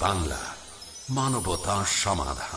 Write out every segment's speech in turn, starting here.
বাংলা মানবতা সমাধান।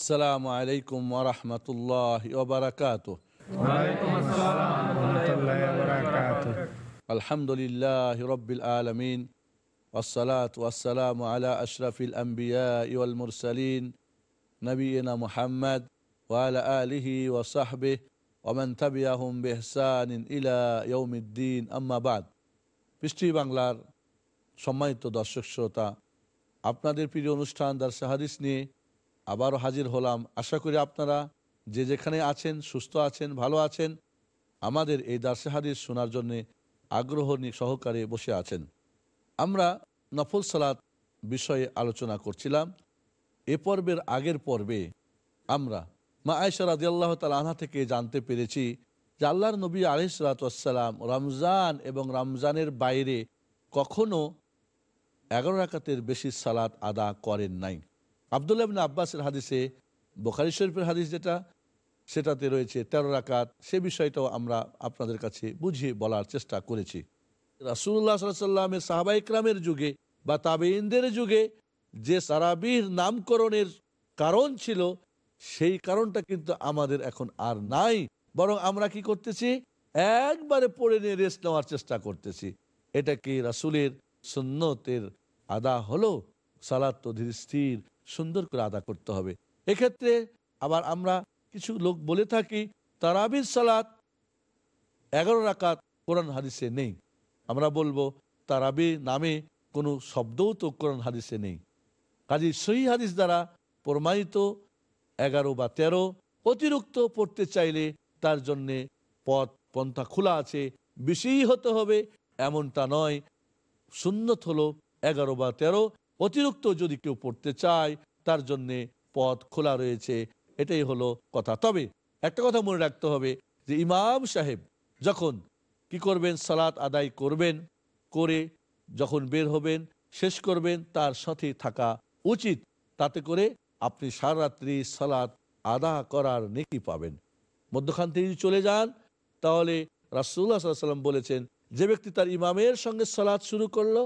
আসসালামু আলাইকুম ওরহমতুল্লাহ ওবরাকাত আলহামদুলিল্লাহ রবিল আলমিন والصلاة والسلام على أشرف الأنبياء والمرسلين نبينا محمد وعلى آله وصحبه ومن تبعهم بإحسان إلى يوم الدين أما بعد পৃষ্টি বাংলার সম্মানিত দর্শক শ্রোতা আপনাদের প্রিয় অনুষ্ঠান দার্সে হাদিস নিয়ে আবারও হাজির হলাম। আশা করি আপনারা যে যেখানে আছেন, সুস্থ আছেন, ভালো আছেন, আমাদের এই দার্সে হাদিস শোনার জন্যে আগ্রহ সহকারে বসে আছেন। আমরা নফল সালাত বিষয়ে আলোচনা করছিলাম। এ পর্বের আগের পর্বে আমরা মা আয়সা রাজি আল্লাহ তাল তালা থেকে জানতে পেরেছি যে আল্লাহর নবী আলিসালাতাম রমজান এবং রমজানের বাইরে কখনো এগারো রাকাতের বেশি সালাত আদা করেন নাই। আবদুল্লাহ আব্বাসের হাদিসে, বোখারি শরীফের হাদিস যেটা, সেটাতে রয়েছে তেরো রাকাত। সে বিষয়টাও আমরা আপনাদের কাছে বুঝিয়ে বলার চেষ্টা করেছি। রাসুল্লাহ সাল্লামের সাহাবা ইকরামের যুগে বা তাবেইনদের যুগে যে সারাবির নামকরণের কারণ ছিল, সেই কারণটা কিন্তু আমাদের এখন আর নাই। বরং আমরা কি করতেছি? একবারে পড়ে নিয়ে রেস্ট নেওয়ার চেষ্টা করতেছি। এটা কি রাসুলের সুন্নতের আদা হলো? সালাত ধীর স্থির। সুন্দর করে আদা করতে হবে। এক্ষেত্রে আবার আমরা কিছু লোক বলে থাকি তারাবির সালাত, এগারো রাকাত কোরআন হাদিসে নেই। আমরা বলব, তারাবি নামে কোনো শব্দও তো কোরআন হাদিসে নেই। কাজী সহি হাদিস দ্বারা প্রমাণিত এগারো বা তেরো অতিরিক্ত পড়তে চাইলে তার জন্যে পথ, পন্থা খোলা আছে। বেশি হতে হবে, এমনটা নয়। সুন্নত হলো এগারো বা তেরো অতিরিক্ত যদি কেউ পড়তে চায়, তার জন্যে পথ খোলা রয়েছে। এটাই হলো কথা। তবে একটা কথা মনে রাখতে হবে যে, ইমাম সাহেব যখন কি করবেন? সালাত আদায় করবেন, করে যখন বের হবেন, শেষ করবেন, তার সাথে থাকা উচিত। তাতে করে আপনি সারাত্রি সালাত আদা করার নেকি পাবেন। মধ্যখান থেকে চলে যান, তাহলে রাসুল্লাহ সাল্লাম বলেছেন, যে ব্যক্তি তার ইমামের সঙ্গে সালাদ শুরু করল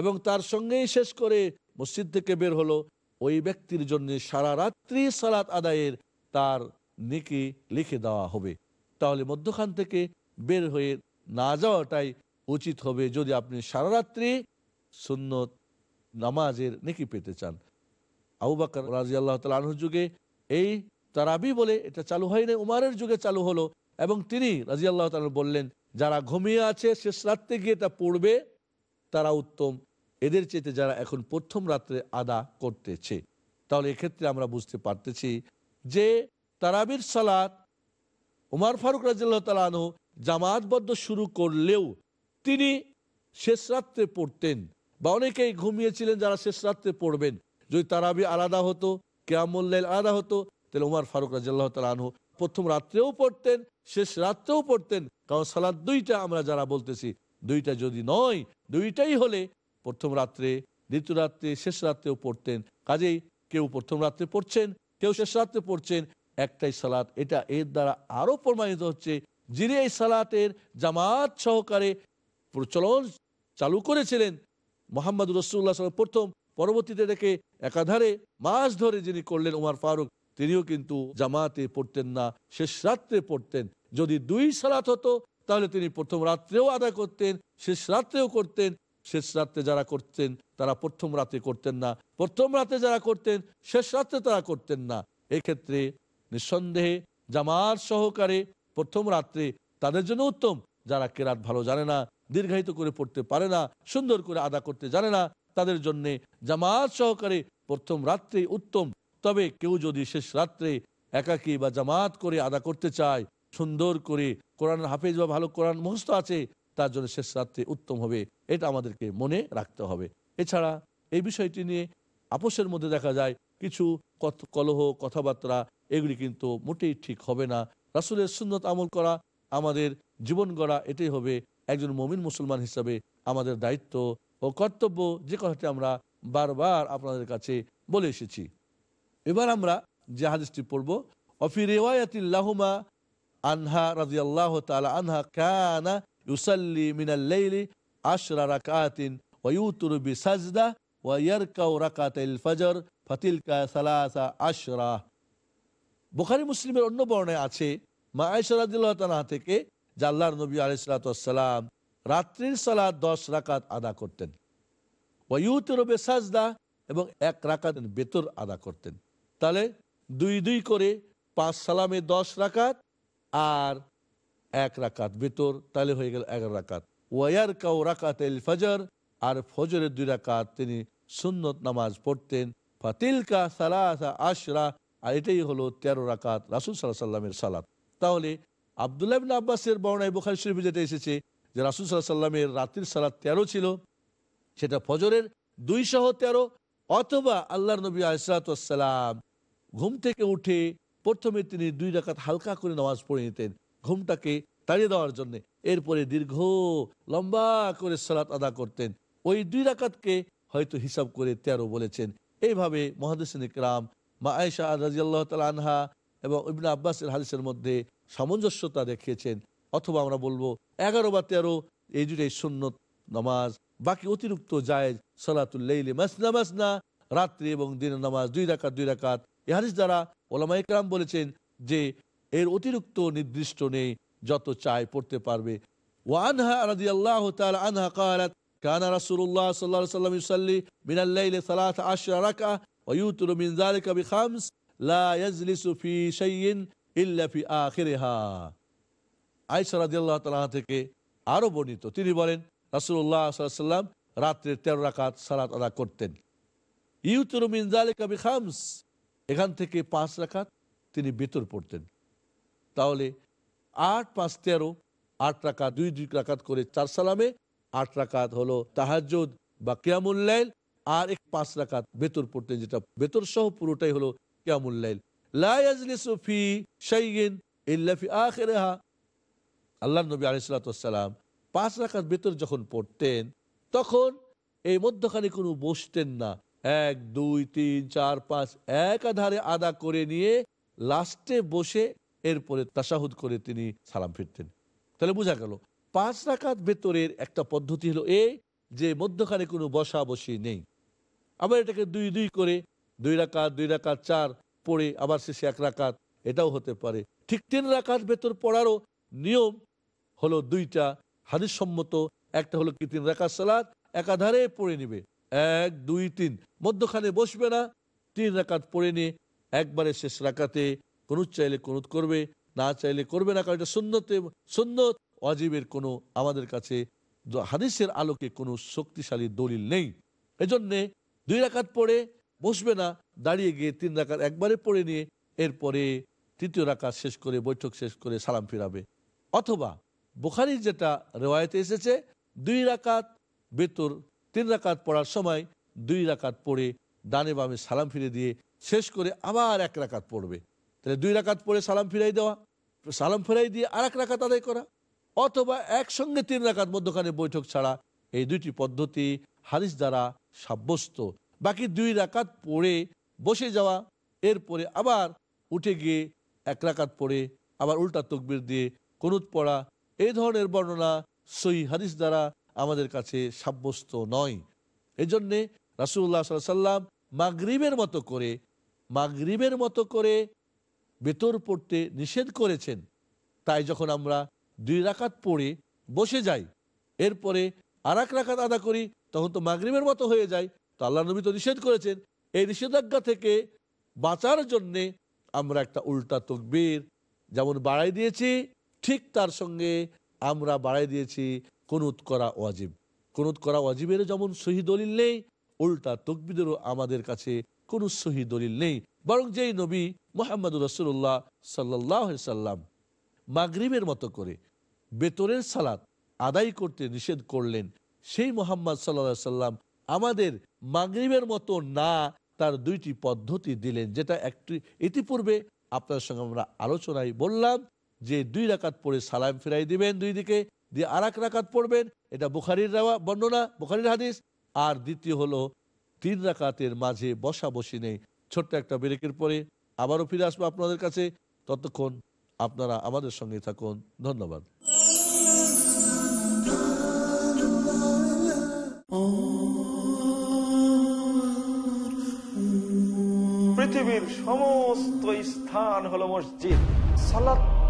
এবং তার সঙ্গেই শেষ করে মসজিদ থেকে বের হলো ওই ব্যক্তির জন্য সারা রাত্রি সালাত আদায়ের তার নিকি লিখে দেওয়া হবে। তাহলে মধ্যখান থেকে বের হয়ে না যাওয়াটাই উচিত হবে যদি আপনি সারা রাত্রি সুন্নত নামাজের নেকি পেতে চান। আবু বাকর রাজি আল্লাহ তালুর যুগে এই তারাবি বলে এটা চালু হয়নি, উমারের যুগে চালু হলো এবং তিনি রাজি আল্লাহ তালু বললেন, যারা ঘুমিয়ে আছে শেষ রাত্রে গিয়ে এটা পড়বে, তারা উত্তম এদের চেতে যারা এখন প্রথম রাত্রে আদা করতেছে, তাহলে এক্ষেত্রে আমরা বুঝতে পারতেছি যে তারাবির সালাত উমার ফারুক রাজিল্লাহ তালানহ জামাতবদ্ধ শুরু করলেও তিনি শেষ রাত্রে পড়তেন বা অনেকেই ঘুমিয়েছিলেন যারা শেষ রাত্রে পড়বেন। যদি তারাবি আলাদা হতো কেয়ামুল্লাইল আলাদা হতো, তাহলে উমার ফারুক রাজিল্লাহ তালানহ প্রথম রাত্রেও পড়তেন, শেষ রাত্রেও পড়তেন। কারণ সালাদ দুইটা আমরা যারা বলতেছি, দুইটা যদি নয়, দুইটাই হলে প্রথম রাত্রে, দ্বিতীয় রাত্রে, শেষ রাত্রেও পড়তেন। কাজেই কেউ প্রথম রাত্রে পড়ছেন, কেউ শেষ রাত্রে পড়ছেন। একটাই সালাত, এটা এর দ্বারা আরও প্রমাণিত হচ্ছে, যিনি এই সালাতের জামাত সহকারে প্রচলন চালু করেছিলেন মোহাম্মদ রসুল্লাহ প্রথম, পরবর্তীতে দেখে একাধারে মাস ধরে যিনি করলেন উমার ফারুক, তিনিও কিন্তু জামাতে পড়তেন না, শেষ রাত্রে পড়তেন। যদি দুই সালাত হতো, তাহলে তিনি প্রথম রাত্রেও আদায় করতেন, শেষ রাত্রেও করতেন শেষ রাত্রে যারা করতেন, তারা প্রথম রাতে করতেন না। প্রথম রাতে যারা করতেন, শেষ রাত্রে তারা করতেন না। এক্ষেত্রে নিঃসন্দেহে জামার সহকারে প্রথম রাত্রে তাদের জন্য উত্তম। যারা কেরাত ভালো জানে না, দীর্ঘায়িত করে পড়তে পারে না, সুন্দর করে আদা করতে জানে না, তাদের জন্য জামাত সহকারে প্রথম রাত্রে উত্তম। তবে কেউ যদি শেষ রাত্রে একাকী বা জামাত করে আদা করতে চায়, সুন্দর করে কোরআন হাফেজ বা ভালো কোরআন মুখস্থ আছে তার জন্য শেষ রাত্রে উত্তম হবে, এটা আমাদেরকে মনে রাখতে হবে। এছাড়া এই বিষয়টি নিয়ে আপোষের মধ্যে দেখা যায়, কিছু কলহ, কথাবার্তা, এগুলি কিন্তু মোটেই ঠিক হবে না। রাসুলের সুন্নত আমল করা, আমাদের জীবন গড়া, এটাই হবে একজন মমিন মুসলমান হিসাবে আমাদের দায়িত্ব ও কর্তব্য। যে কথাটি আমরা বারবার আপনাদের কাছে বলে এসেছি। এবার আমরা যে হাদিসটি পড়ব, অফি রেওয়ায়াতিল্লাহুমা আনহা রাদিয়াল্লাহু তাআলা আনহা কানা ইউসাল্লি মিনাল আশরা রাকাতিন ওয়া ইউতিরু বিসাজদা ওয়া ইয়ারকাউ রাকাতাইল ফজর ফাতিলকা সালাসা আশরা বুখারী মুসলিমের অন্য বর্ণায় আছে, মা আয়েশা রাদিয়াল্লাহু তাআলা থেকে, যে আল্লাহর নবী আলাইহিস সালাম রাত্রির সালাত 10 রাকাত আদা করতেন। ওয়া ইউতিরু বিসাজদা এবং এক রাকাত বেতর আদা করতেন। তাহলে দুই দুই করে পাঁচ সালামে দশ রাকাত আর এক রাকাত বেতর তাহলে হয়ে গেল এগারো রাকাত। ওয়ার কাউ রাকাত এল ফজর, আর ফজরের দুই রাকাত তিনি সুন্নত নামাজ পড়তেন। ফাতিলকা সালাসা আশরা, আর এটাই হলো তেরো রাকাত রাসুল সাল্লাহ সাল্লামের সালাত। তাহলে আবদুল্লাহ বিন আব্বাসের বর্ণায় বুখারি শরীফে যেটা এসেছে যে রাসুল সাল্লাহ সাল্লামের রাত্রির সালাত তেরো ছিল, সেটা ফজরের দুই সহ তেরো, অথবা আল্লাহর নবী আসালাম ঘুম থেকে উঠে প্রথমে তিনি দুই রাকাত হালকা করে নামাজ পড়ে নিতেন। ঘুমটাকে তাড়িয়ে দেওয়ার জন্য। এরপরে দীর্ঘ, লম্বা করে সালাত আদা করতেন। ওই দুই রাকাতকে হয়তো হিসাব করে তেরো বলেছেন। এইভাবে মহাদিসিন ইকরাম মা আয়সা রাজিয়াল্লাহ তাল আনহা এবং ইবনা আব্বাসের হাদিসের মধ্যে সামঞ্জস্যতা দেখিয়েছেন। অথবা আমরা বলব এগারো বা তেরো, এই দুটাই সুন্নত নামাজ। বাকি অতিরিক্ত জায়েজ সালাতুল্লাইলি মাসনা মাসনা, রাত্রি এবং দিনের নামাজ দুই রাকাত দুই রাকাত। এ হাদিস দ্বারা ওলামা ইকরাম বলেছেন যে এর অতিরিক্ত নির্দিষ্ট নেই, যত চায় পড়তে পারবে। ওয়ানহা রাজি আল্লাহ আনহা কালাত, কানা রাসুল্লাহ সাল্লা সাল্লাম ইসাল্লি মিনাল্লাইলে সালাত আশরা রাকা ওয়ুতুর মিন জালিকা বিখামস, লা ইয়াজলিসু ফি শাইইন ইল্লা ফি আখিরিহা। আয়েশা রাদিয়াল্লাহু তাআলা থেকে আরও বর্ণিত, তিনি বলেন, রাসূলুল্লাহ সাল্লাল্লাহু আলাইহি সাল্লাম রাকাত সালাত আদা করতেন। ইউতুর মিন জালিকা বিখামস, এখান থেকে পাঁচ রাখাত তিনি বেতর পড়তেন। তাহলে আট পাঁচ তেরো, আট রাকাত, দুই দুই রাকাত করে চার সালামে, আট রাকাত হলো তাহাজ্জুদ বা কিয়ামুল্লাইল আর এক পাঁচ রাকাত বেতর পড়তেন যেটা বেতর সহ পুরোটাই হলো কিয়ামুল্লাইল লা ইয়াজলিসু ফি শাইইন ইল্লা ফি আল্লাহ নবী পাঁচ বেতর যখন পড়তেন, তখন এই মধ্যখানে কোনো বসতেন না। এক, দুই, তিন, চার, পাঁচ আদা করে নিয়ে লাস্টে বসে এরপরে তাসাহুদ করে তিনি সালাম ফিরতেন। তাহলে বোঝা গেল, পাঁচ রাকাত বেতরের একটা পদ্ধতি হলো এই যে মধ্যখানে কোনো বসা বসি নেই। আবার এটাকে দুই দুই করে, দুই রাকাত দুই রাকাত চার পড়ে আবার শেষে এক রাকাত, এটাও হতে পারে। ঠিক তিন রাকাত ভেতর পড়ারও নিয়ম হলো দুইটা হাদিস সম্মত একটা হলো কি তিন রাকাত সালাদ একাধারে পড়ে নিবে। এক, দুই, তিন। মধ্যখানে বসবে না, তিন রাকাত পড়ে নিয়ে একবারে শেষ রাকাতে কোনুত চাইলে কোনুত করবে, না চাইলে করবে না, কারণ এটা সুন্নতে, সুন্নত অজীবের কোনো আমাদের কাছে হাদিসের আলোকে কোনো শক্তিশালী দলিল নেই। এজন্যে দুই রাকাত পড়ে বসবে না, দাঁড়িয়ে গিয়ে তিন রাকাত একবারে পড়ে নিয়ে এরপরে তৃতীয় রাকাত শেষ করে বৈঠক শেষ করে সালাম ফিরাবে। অথবা বুখারির যেটা রেওয়ায়তে এসেছে, দুই রাকাত বেতর তিন রাকাত পড়ার সময় দুই রাকাত পড়ে ডানে বামে সালাম ফিরে দিয়ে শেষ করে আবার এক রাকাত পড়বে। তাহলে দুই রাকাত পড়ে সালাম ফিরাই দেওয়া, সালাম ফিরাই দিয়ে আর এক রাকাত আদায় করা, অথবা একসঙ্গে তিন রাকাত মধ্যখানে বৈঠক ছাড়া এই দুইটি পদ্ধতি হাদিস দ্বারা সাব্যস্ত। বাকি দুই রাকাত পড়ে বসে যাওয়া, এরপরে আবার উঠে গিয়ে এক রাকাত পড়ে আবার উল্টা তকবির দিয়ে কুনুত পড়া, এই ধরনের বর্ণনা সই হাদিস দ্বারা আমাদের কাছে সাব্যস্ত নয়। এজন্যে রাসুল্লাহ সাল্লাম মাগরিবের মতো করে, মাগরিবের মতো করে বেতর পড়তে নিষেধ করেছেন। তাই যখন আমরা দুই রাকাত পড়ে বসে যাই, এরপরে আর এক রাকাত আদা করি, তখন তো মাগরিবের মতো হয়ে যায়। তো আল্লাহ নবী তো নিষেধ করেছেন। এই নিষেধাজ্ঞা থেকে বাঁচার জন্যে আমরা একটা উল্টা তকবীর যেমন বাড়াই দিয়েছি, ঠিক তার সঙ্গে আমরা বাড়াই দিয়েছি কুনুত করা ওয়াজিব। কুনুত করা ওয়াজিবের যেমন সহি দলিল নেই, উল্টা তকবিদেরও আমাদের কাছে কোনো সহি দলিল নেই। বরং যেই নবী মোহাম্মদ রসুল্লাহ সাল্লাহ সাল্লাম মাগরিবের মতো করে বেতরের সালাত আদায় করতে নিষেধ করলেন, সেই মোহাম্মদ সাল্লা সাল্লাম আমাদের মাগরিবের মতো না তার দুইটি পদ্ধতি দিলেন, যেটা একটি ইতিপূর্বে আপনার সঙ্গে আমরা আলোচনায় বললাম যে দুই রাকাত পড়ে সালাম ফিরাই দিবেন দুই দিকে, দিয়ে আর এক রাকাত পড়বেন, এটা বুখারির রাওয়া, বর্ণনা, বুখারির হাদিস। আর দ্বিতীয় হলো তিন রাকাতের মাঝে বসা বসি নেই ছোট্ট একটা ব্রেকের পরে আবারও ফিরে আসব আপনাদের কাছে। ততক্ষণ আপনারা আমাদের সঙ্গে থাকুন। ধন্যবাদ। পৃথিবীর সমস্ত স্থান হলো মসজিদ। সালাত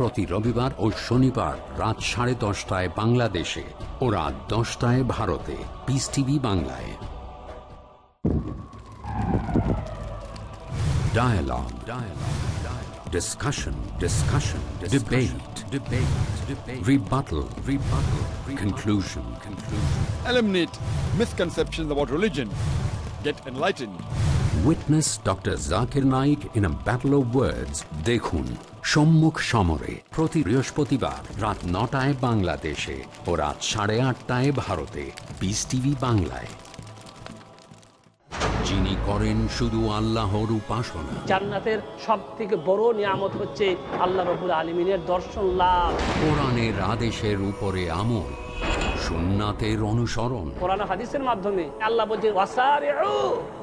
প্রতি রবিবার ও শনিবার রাত সাড়ে দশটায় বাংলাদেশে ও রাত দশটায় ভারতে পিস টিভি বাংলায় Dialogue. Dialogue. Dialogue. Discussion. Discussion. Debate. Debate. Debate. Rebuttal. Rebuttal. Conclusion. Conclusion. Eliminate misconceptions about religion. Get enlightened. Witness Dr. Zakir Naik in a battle of words. দেখুন সম্মুখ সমরে প্রতি বৃহস্পতিবার রাত নটায় বাংলাদেশে ও রাত সাড়ে আটটায় ভারতে বিস টিভি বাংলায়। যিনি করেন শুধু আল্লাহর উপাসনা। জান্নাতের সব থেকে বড় নিয়ামত হচ্ছে আল্লাহ রবুল আলমিনের দর্শন লাভ। কোরআনের আদেশের উপরে আমল। সুন্নাতের অনুসরণ। কোরআন হাদিসের মাধ্যমে আল্লাহ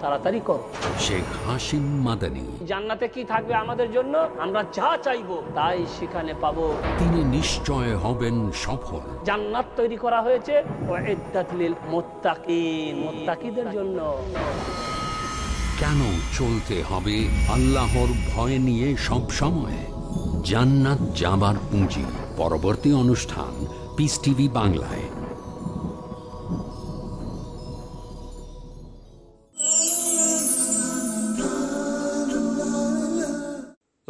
তাড়াতাড়ি কর। শেখ হাসিম মাদানী। জান্নাতে কি থাকবে আমাদের জন্য? আমরা যা চাইব তাই সেখানে পাবো। তিনি নিশ্চয় হবেন সফল। জান্নাত তৈরি করা হয়েছে মুত্তাকিন জন্য। কেন চলতে হবে আল্লাহর ভয় নিয়ে সব সময়? জান্নাত যাবার পুঁজি। পরবর্তী অনুষ্ঠান পিস টিভি বাংলায়।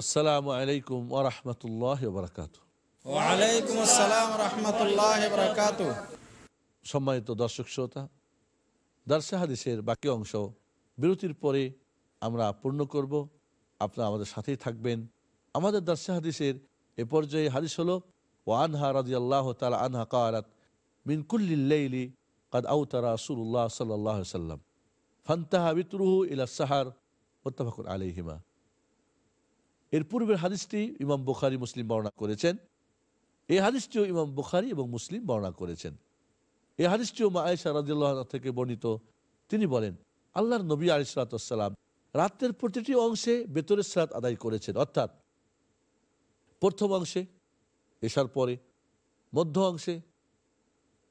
আসসালামু আলাইকুম ওরহমতুল্লাহ বরকাত ওয়ালাইকুম আসসালাম রহমতুল্লাহ বরকাত সম্মানিত দর্শক শ্রোতা দার্সে হাদিসের বাকি অংশ বিরতির পরে আমরা পূর্ণ করব। আপনারা আমাদের সাথেই থাকবেন। আমাদের দার্সে হাদিসের এ পর্যায়ে হাদিস হলো ও আনহা রাজি আল্লাহ তালা আনহা কারাত মিন কুল্লিল্লাইলি কাদ আউতারা রাসূলুল্লাহ সাল্লাহ সাল্লাম ফান্তাহা বিতরুহু ইলা সাহার মোত্তাফাকুন আলাইহিমা। এর পূর্বের হাদিসটি ইমাম বুখারি, মুসলিম বর্ণনা করেছেন। এই হাদিসটিও ইমাম বুখারি এবং মুসলিম বর্ণনা করেছেন। এই হাদিসটিও মা আয়েশা রাজিল্লাহ থেকে বর্ণিত। তিনি বলেন, আল্লাহর নবী আলিসালাম রাত্রের প্রতিটি অংশে বেতরের সালাত আদায় করেছেন, অর্থাৎ প্রথম অংশে এসার পরে, মধ্য অংশে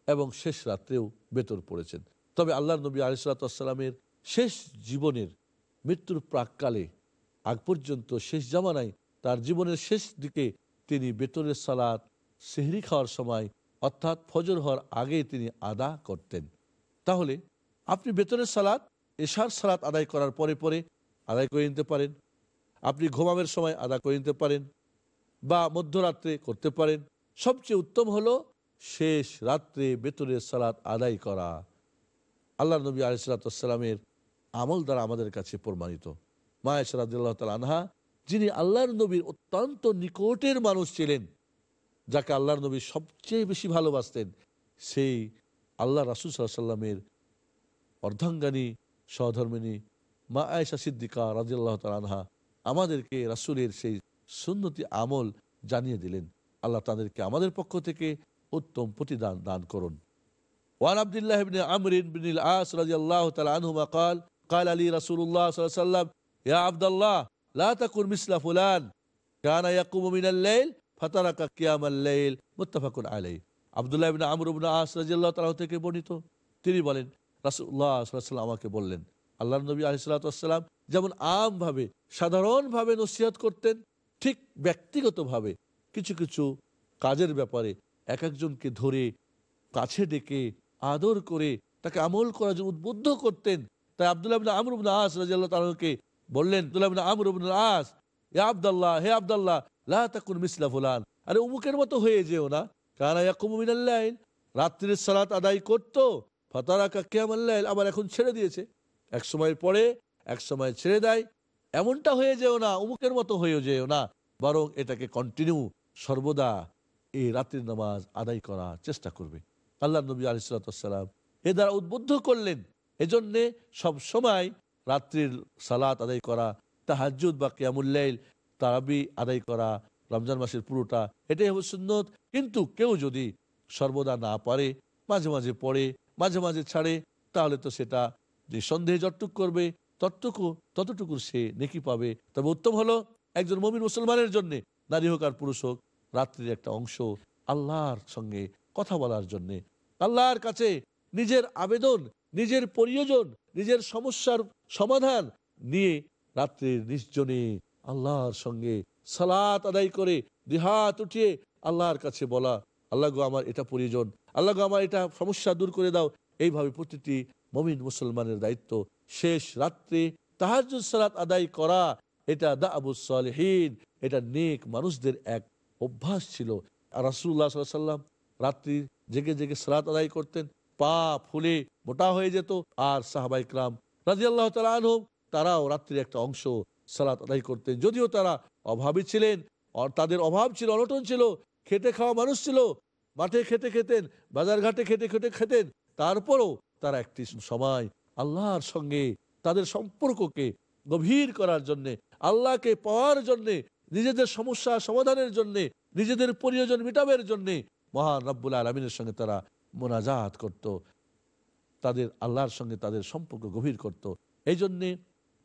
এবং শেষ রাত্রেও বেতর পড়েছেন। তবে আল্লাহর নবী আলিসাল্লামের শেষ জীবনের মৃত্যুর প্রাককালে আগ পর্যন্ত শেষ জামানায় তার জীবনের শেষ দিকে তিনি বেতনের সালাদ, সেহরি খাওয়ার সময়, অর্থাৎ ফজর হওয়ার আগে তিনি আদা করতেন। তাহলে আপনি বেতনের সালাদ, এশার সালাত আদায় করার পরে পরে আদায় করে নিতে পারেন। আপনি ঘুমাবের সময় আদা করে নিতে পারেন বা মধ্যরাত্রে করতে পারেন। সবচেয়ে উত্তম হলো শেষ রাত্রে বেতনের সালাত আদায় করা। আল্লাহ নবী আলিসাল্লামের আমল দ্বারা আমাদের কাছে প্রমাণিত। মায়ের সারাদুল্লাহ তাল আনহা যিনি আল্লাহর নবীর অত্যন্ত নিকটের মানুষ ছিলেন যাকে আল্লাহর নবী সবচেয়ে বেশি ভালোবাসতেন সেই আল্লাহ রাসুল সাল্লামের অর্ধাঙ্গানী সহধর্মিনী মা আয়েশা সিদ্দিকা রাজিয়াল্লাহ তাল আনহা আমাদেরকে রাসুলের সেই সুন্নতি আমল জানিয়ে দিলেন আল্লাহ তাদেরকে আমাদের পক্ষ থেকে উত্তম প্রতিদান দান করুন وعن عبد الله بن عمرو بن العاص رضي الله تعالى عنهما قال قال لي رسول الله صلى الله عليه وسلم আলাই আবদুল্লাহ তালাহ থেকে বর্ণিত। তিনি বলেন রাসুল্লাহ আমাকে বললেন আল্লাহ নবী আলিসাল্লাম যেমন আমভাবে, সাধারণভাবে নসিহত করতেন, ঠিক ব্যক্তিগতভাবে কিছু কিছু কাজের ব্যাপারে এক একজনকে ধরে, কাছে ডেকে আদর করে, তাকে আমল করার জন্য উদ্বুদ্ধ করতেন, তাই আবদুল্লাহ আমরুবনা আস রাজিয়াল্লাহ তালাহকে বললেন আবদুল্লাহ বিন আমর ইবিন আস হে আবদাল্লাহ হে আবদাল্লাহ, লা তাকুন মিসলা আরে, উমুকের মতো হয়ে যেও না। কানা ইয়াকুমু মিনাল লাইল, রাত্রির সালাত আদায় করতো, ফাতারাকা কিয়ামাল লাইল, আবার এখন ছেড়ে দিয়েছে। এক সময়ের পরে, এক সময় ছেড়ে দেয়, এমনটা হয়ে যেও না, উমুকের মতো হয়ে যেও না। বরং এটাকে কন্টিনিউ সর্বদা এই রাত্রির নামাজ আদায় করার চেষ্টা করবে। আল্লাহ নবী আলিসাল্লাম এ দ্বারা উদ্বুদ্ধ করলেন। এজন্যে সব সময় রাত্রির সালাত আদায় করা তাহাজুদ বা কিয়ামুল্লাইল তারাবি আদায় করা, রমজান মাসের পুরোটা, এটাই হবে সুন্নত। কিন্তু কেউ যদি সর্বদা না পারে, মাঝে মাঝে পড়ে, মাঝে মাঝে ছাড়ে, তাহলে তো সেটা যে সন্দেহে যতটুক করবে, ততটুকু ততটুকু সে নেকি পাবে। তবে উত্তম হলো একজন মমিন মুসলমানের জন্য, নারী হোক আর পুরুষ হোক, রাত্রির একটা অংশ আল্লাহর সঙ্গে কথা বলার জন্যে। আল্লাহর কাছে নিজের আবেদন নিজের প্রয়োজন, নিজের সমস্যার সমাধান নিয়ে রাত্রির নির্জনে আল্লাহর সঙ্গে সালাত আদায় করে দিহাত উঠিয়ে আল্লাহর কাছে বলা, আল্লাহ গো, আমার এটা প্রয়োজন। আল্লাহ গো, আমার এটা সমস্যা দূর করে দাও। এইভাবে প্রতিটি মমিন মুসলমানের দায়িত্ব শেষ রাত্রে তাহাজুদ সালাত আদায় করা, এটা দা আবু সালেহীন, এটা নেক মানুষদের এক অভ্যাস ছিল। আর রাসুল্লাহ সাল্লাম রাত্রি জেগে জেগে সালাত আদায় করতেন। পা ফুলে মোটা হয়ে যেত। আর সাহাবাই ক্রাম রাজি আল্লাহ তালুম তারাও রাত্রির একটা অংশ সালাত আদায় করতেন। যদিও তারা অভাবী ছিলেন তাদের অভাব ছিল, অনটন ছিল, খেটে খাওয়া মানুষ ছিল, মাঠে খেতে খেতেন বাজার ঘাটে খেতে খেতে খেতেন, তারপরও তারা একটি সময় আল্লাহর সঙ্গে তাদের সম্পর্ককে গভীর করার জন্যে, আল্লাহকে পাওয়ার জন্যে, নিজেদের সমস্যা সমাধানের জন্যে, নিজেদের প্রয়োজন মিটাবের জন্যে মহান রব্বুল আলমিনের সঙ্গে তারা মোনাজাত করত তাদের আল্লাহর সঙ্গে তাদের সম্পর্ক গভীর করত এই জন্যে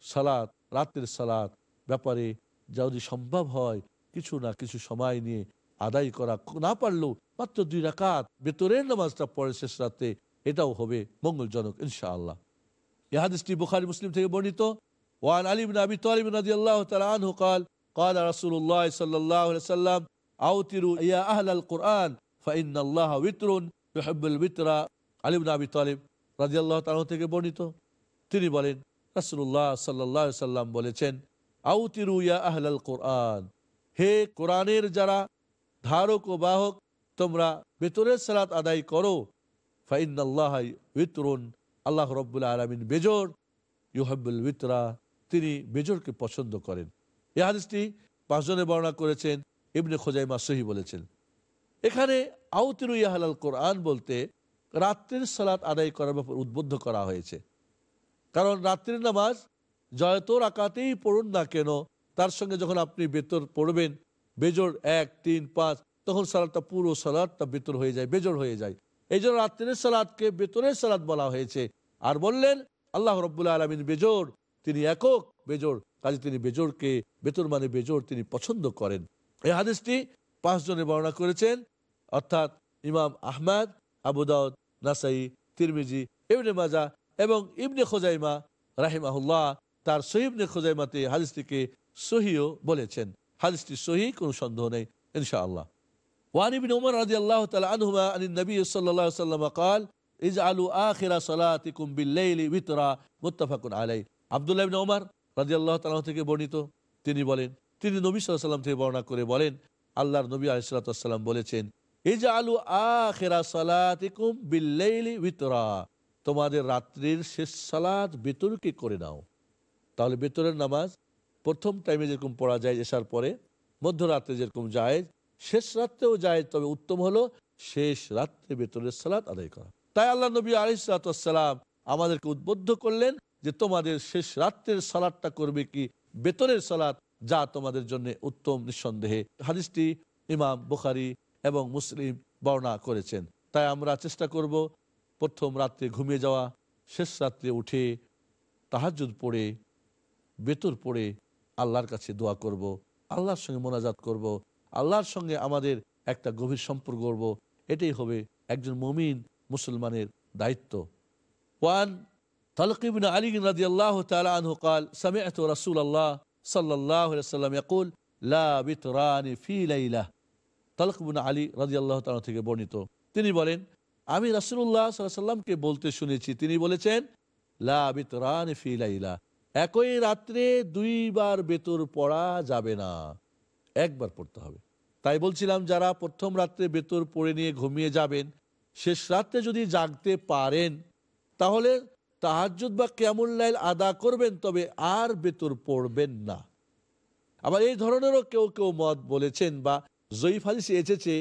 সালাত রাতের সালাত ব্যাপারে যদি সম্ভব হয় কিছু না কিছু সময় নিয়ে আদায় করা না পারলেও মাত্র দুই রাকাত বেতরের নামাজটা পরে শেষ রাতে এটাও হবে মঙ্গলজনক ইনশাআল্লাহ এ হাদিসটি বুখারি মুসলিম থেকে বর্ণিত ওয়ান আলী বিন আবি তালিব রাদিয়াল্লাহু তাআলা আনহু قال قال رسول الله صلى الله عليه وسلم اوتروا يا اهل القران فان الله وتر বেহাবুল মিত্রা আলিম আবি তালিব রাজি আল্লাহ তালা থেকে বর্ণিত। তিনি বলেন রাসুল্লাহ সাল্লাহ সাল্লাম বলেছেন আউতিরুয়া আহলাল কোরআন। হে কোরআনের যারা ধারক ও বাহক, তোমরা বেতরের সালাত আদায় করো। ফাইন আল্লাহ বিতরুন আল্লাহ রব্বুল আলমিন বেজর ইউহাবুল বিতরা তিনি বেজরকে পছন্দ করেন। এ হাদিসটি পাঁচজনে বর্ণনা করেছেন, ইবনে খোজাইমা সহি বলেছেন। এখানে আউতিরু ইয়াহালাল কোরআন বলতে রাত্রির সালাত আদায় করার ব্যাপার উদ্বুদ্ধ করা হয়েছে। কারণ রাত্রির নামাজ যত রাকাতেই পড়ুন না কেন, তার সঙ্গে যখন আপনি বেতর পড়বেন, বেজর এক, তিন, পাঁচ, তখন সালাদটা পুরো সালাদটা বেতর হয়ে যায়, বেজর হয়ে যায়। এই জন্য রাত্রির সালাদকে বেতনের সালাদ বলা হয়েছে। আর বললেন, আল্লাহ রব্বুল্লা আলমিন বেজর, তিনি একক বেজর, কাজে তিনি বেজরকে বেতর মানে বেজর তিনি পছন্দ করেন। এই হাদিসটি পাঁচজনে বর্ণনা করেছেন। অর্থাৎ ইমাম আহমদ আবুদাউদ নাসাই তিরমিজি ইবনে মাজা এবং ইবনে খোজাইমা রাহিমাহুল্লাহ তার সহিবনে খোজাইমাতে হাদিসটিকে সহিও বলেছেন হাদিসটি সহি কোনো সন্দেহ নেই ইনশাআল্লাহ وعن ابن عمر رضي الله تعالى عنهما عن النبي صلى الله عليه وسلم قال اجعلوا آخر صلاتكم بالليل وترا متفق عليه আব্দুল্লাহ ইবনে ওমর রাদিয়াল্লাহু তাআলা থেকে বর্ণিত তিনি বলেন তিনি নবী সাল্লাল্লাহু আলাইহি সাল্লাম থেকে বর্ণনা করে বলেন আল্লাহর নবী আলাইহিস সালাতু ওয়াসসালাম তোমাদের রাত্রির শেষ সালাত বেতরকে করে নাও? তাহলে বেতরের নামাজ প্রথম টাইমে যেরকম পড়া যায় এসার পরে, মধ্যরাত্রে যেরকম যায়, শেষ রাত্রেও যায়, তবে উত্তম হলো শেষ রাত্রে বেতরের সালাত আদায় করা। তাই আল্লাহ নবী আলিসালাম আমাদেরকে উদ্বুদ্ধ করলেন যে তোমাদের শেষ রাত্রের সালাদটা করবে কি বেতরের সালাত, যা তোমাদের জন্য উত্তম, নিঃসন্দেহে। হাদিসটি ইমাম বুখারি এবং মুসলিম বর্ণনা করেছেন তাই আমরা চেষ্টা করব প্রথম রাত্রে ঘুমিয়ে যাওয়া, শেষ রাত্রে উঠে তাহাজুদ পড়ে, বেতর পড়ে আল্লাহর কাছে দোয়া করব। আল্লাহর সঙ্গে মোনাজাত করব। আল্লাহর সঙ্গে আমাদের একটা গভীর সম্পর্ক করব এটাই হবে একজন মমিন মুসলমানের দায়িত্ব ওয়ান তলকিবিন আলী রাজি আল্লাহ তালু সামিআত রসুল আল্লাহ সাল্লাহ সাল্লাম ইয়াকুল, লা বিতরানি ফি তলকবিন আলী রাজি আল্লাহ তালা থেকে বর্ণিত। তিনি বলেন, আমি রাসুল্লাহ সাল্লামকে বলতে শুনেছি, তিনি বলেছেন, লা বিতরানি একই রাত্রে দুইবার বেতর পড়া যাবে না, একবার পড়তে হবে। তাই বলছিলাম, যারা প্রথম রাত্রে বেতর পড়ে নিয়ে ঘুমিয়ে যাবেন, শেষ রাত্রে যদি জাগতে পারেন, তাহলে তাহাজুদ বা লাইল আদা করবেন, তবে আর বেতর পড়বেন না। আবার এই ধরনেরও কেউ কেউ মত বলেছেন বা জয়ীফ হাদিসে এসেছে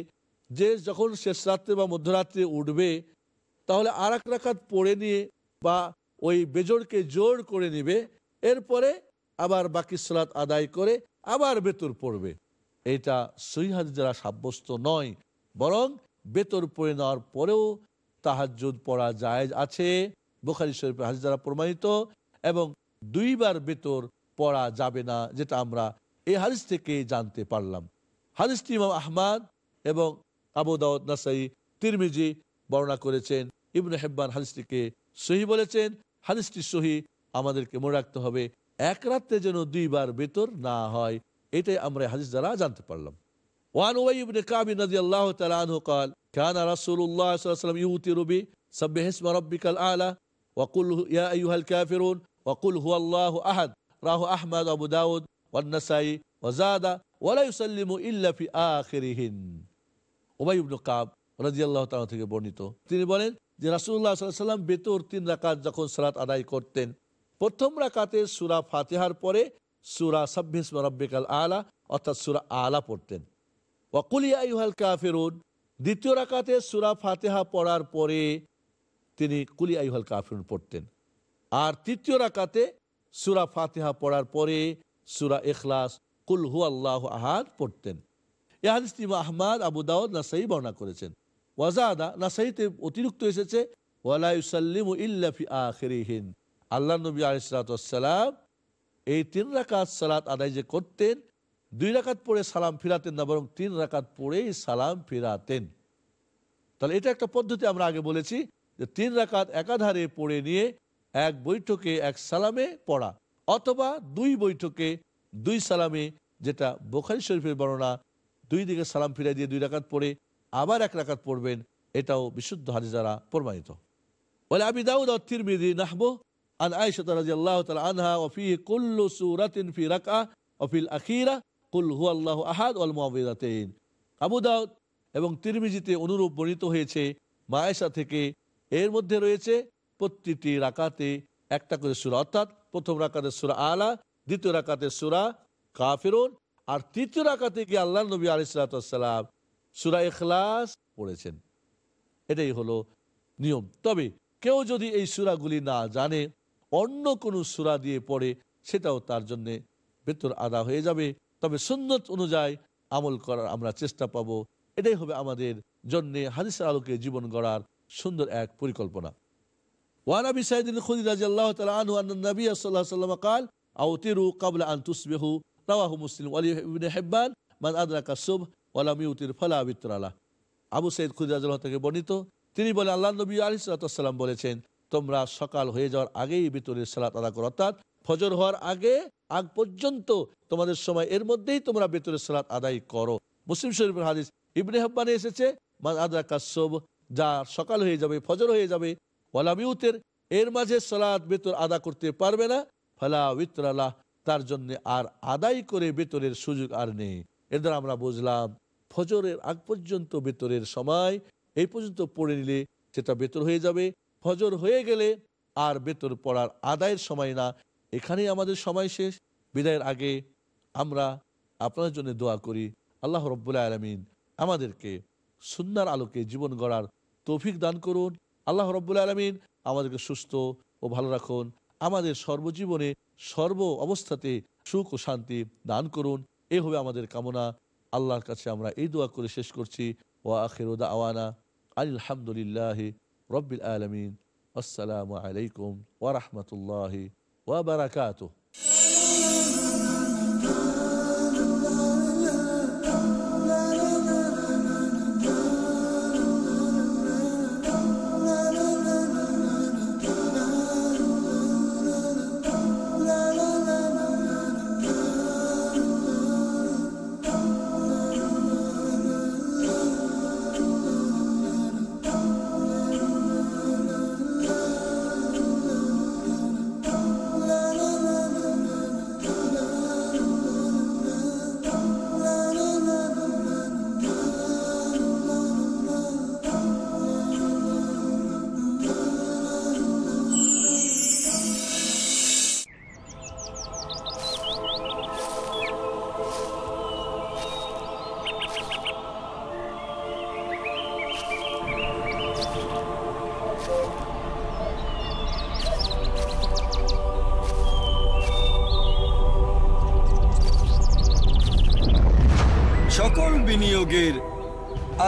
যে যখন শেষ রাত্রে বা মধ্যরাত্রে উঠবে, তাহলে আর এক রাখাত পড়ে নিয়ে বা ওই বেজোরকে জোর করে নিবে, এরপরে আবার বাকি সালাত আদায় করে আবার বেতর পড়বে। এটা সহিহাদ যারা সাব্যস্ত নয়, বরং বেতর পড়ে নেওয়ার পরেও তাহাজুদ পড়া জায়েজ আছে। বোখারি শরীফের হাদিস দ্বারা প্রমাণিত এবং দুইবার বেতর পড়া যাবে না, যেটা আমরা এই হাদিস থেকে জানতে পারলাম। হাদিসটি ইমাম আহমাদ এবং আবু দাউদ নাসাই তিরমিজি বর্ণনা করেছেন ইবনে হেব্বান হাদিসটিকে সহি বলেছেন হাদিসটি সহি আমাদেরকে মনে রাখতে হবে এক রাত্রে যেন দুইবার বেতর না হয় এটাই আমরা হাদিস দ্বারা জানতে পারলাম وعن أبي بن كعب رضي الله تعالى عنه قال كان رسول الله صلى الله عليه وسلم يوتر بي سبح اسم ربك الأعلى وقل يا أيها الكافرون وقل هو الله أحد راه أحمد أبو داود والنسائي ওয়াজাদা ওয়ালাইসাল্লিমু ইল্লাফি আখিরিহীন ওবাইবুল কাব থেকে বর্ণিত। তিনি বলেন যে রাসুল্লাহ সাল্লাম বেতর তিন রাকাত যখন সালাত আদায় করতেন, প্রথম রাকাতে সুরা ফাতেহার পরে সুরা সাব্বিস রব্বিকাল আলা, অর্থাৎ সুরা আলা পড়তেন। ওয়াকুলিয়া ইহাল কাফেরুন, দ্বিতীয় রাকাতে সুরা ফাতেহা পড়ার পরে তিনি কুলি আইহাল কাফিরুন পড়তেন। আর তৃতীয় রাকাতে সুরা ফাতেহা পড়ার পরে সুরা এখলাস কুল হু আল্লাহ আহাদ পড়তেন। এ হাদিসটি আহমাদ, আবু দাউদ, নাসাই বর্ণনা করেছেন। ওয়াজাদা, নাসাইতে অতিরিক্ত এসেছে ওয়ালাইসাল্লিম ইল্লাফি আখেরিহীন। আল্লাহ নবী আলিসালাম এই তিন রাকাত সালাত আদায় যে করতেন, দুই রাকাত পড়ে সালাম ফিরাতেন না, বরং তিন রাকাত পড়েই সালাম ফিরাতেন। তাহলে এটা একটা পদ্ধতি আমরা আগে বলেছি, যে তিন রাকাত একাধারে পড়ে নিয়ে এক বৈঠকে এক সালামে পড়া, অথবা দুই বৈঠকে দুই সালামে যেটা বোখারি শরীফের বর্ণনা, দুই দিকে সালাম ফিরাই দিয়ে দুই রাকাত পড়ে, আবার এক রাকাত পড়বেন, এটাও বিশুদ্ধ হাজি প্রমাণিত। বলে, আবি দাউদ অত্তির মেদি নাহবো, আন আয়সা রাজি আল্লাহ আনহা ওফি কুল্লু সুরাতিন রাকা অফিল আখিরা, কুল হু আল্লাহ আহাদ অল মুআবিদাতিন আবু দাউদ এবং তিরমিজিতে অনুরূপ বর্ণিত হয়েছে, মায়েশা থেকে এর মধ্যে রয়েছে প্রতিটি রাকাতে একটা করে সুরা, অর্থাৎ প্রথম রাকাতে সুরা আলা, দ্বিতীয় রাকাতে সুরা কাফেরুন। আর তৃতীয় রাখাতে গিয়ে আল্লাহ নবী আলিসাল্লাম সুরা এখলাস পড়েছেন। এটাই হলো নিয়ম। তবে কেউ যদি এই সুরাগুলি না জানে, অন্য কোন সুরা দিয়ে পড়ে, সেটাও তার জন্য বেতর আদা হয়ে যাবে। তবে সুন্নত অনুযায়ী আমল করার আমরা চেষ্টা পাব। এটাই হবে আমাদের জন্যে হাদিসের আলোকে জীবন গড়ার সুন্দর এক পরিকল্পনা। ওয়ানাবি সাইদিন খুদি রাজি আল্লাহ তালা আনু আন্ন সাল্লাহ সাল্লাম কাল, আউতিরু কাবলা আন তুসবেহু রাওয়াহু মুসলিম ইবনে হিব্বান, মান আদরাকা সুবহ ওয়া লাম ইউতির, ফালা বিতরালা আবু সাইদ খুদি থেকে বর্ণিত, তিনি বলেন আল্লাহ নবী আলাইহিস সালাম বলেছেন, তোমরা সকাল হয়ে যাওয়ার আগেই ভিতরের সালাত আদা করো, অর্থাৎ ফজর হওয়ার আগে, আগ পর্যন্ত তোমাদের সময় এর মধ্যেই তোমরা বেতরের সালাত আদায় করো। মুসলিম শরীফের হাদিস ইবনে হাব্বানে এসেছে, মান আদা কাসব যা সকাল হয়ে যাবে, ফজর হয়ে যাবে ওয়ালামিউতের এর মাঝে সলাৎ বেতর আদা করতে পারবে না, ফালা উইত্রালাহ তার জন্য আর আদায় করে বেতরের সুযোগ আর নেই। এর দ্বারা আমরা বুঝলাম, ফজরের আগ পর্যন্ত বেতরের সময়, এই পর্যন্ত পড়ে নিলে সেটা বেতর হয়ে যাবে। ফজর হয়ে গেলে আর বেতর পড়ার আদায়ের সময় না। এখানেই আমাদের সময় শেষ। বিদায়ের আগে আমরা আপনার জন্য দোয়া করি, আল্লাহ রব্বুল্লাহ আলমিন আমাদেরকে সুন্দর আলোকে জীবন গড়ার তৌফিক দান করুন। আল্লাহ রব্বুল্লাহ আলমিন আমাদেরকে সুস্থ ও ভালো রাখুন। আমাদের সর্বজীবনে সর্ব অবস্থাতে সুখ ও শান্তি দান করুন। এ হবে আমাদের কামনা। আল্লাহর কাছে আমরা এই দোয়া করে শেষ করছি। ও আখেরোদা আওয়ানা আলহামদুলিল্লাহ রব্বিল আলমিন। আসসালামু আলাইকুম ওয়া ওবরাকাতুহ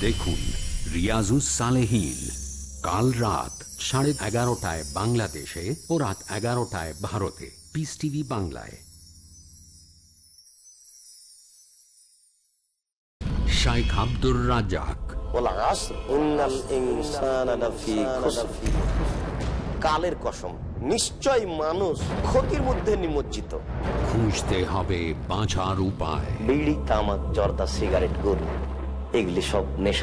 দেখুন রিয়াজুস সালেহীন। কাল রাত সাড়ে এগারোটায় বাংলাদেশে ও রাত এগারোটায় ভারতে। পিস টিভি বাংলায়। শাইখ আব্দুর রাজাক কালের কসম নিশ্চয় মানুষ ক্ষতির মধ্যে নিমজ্জিত। খুঁজতে হবে বাঁচার উপায়। বিড়ি তামাক জর্দা সিগারেট গরু। এগুলি সব নেশা।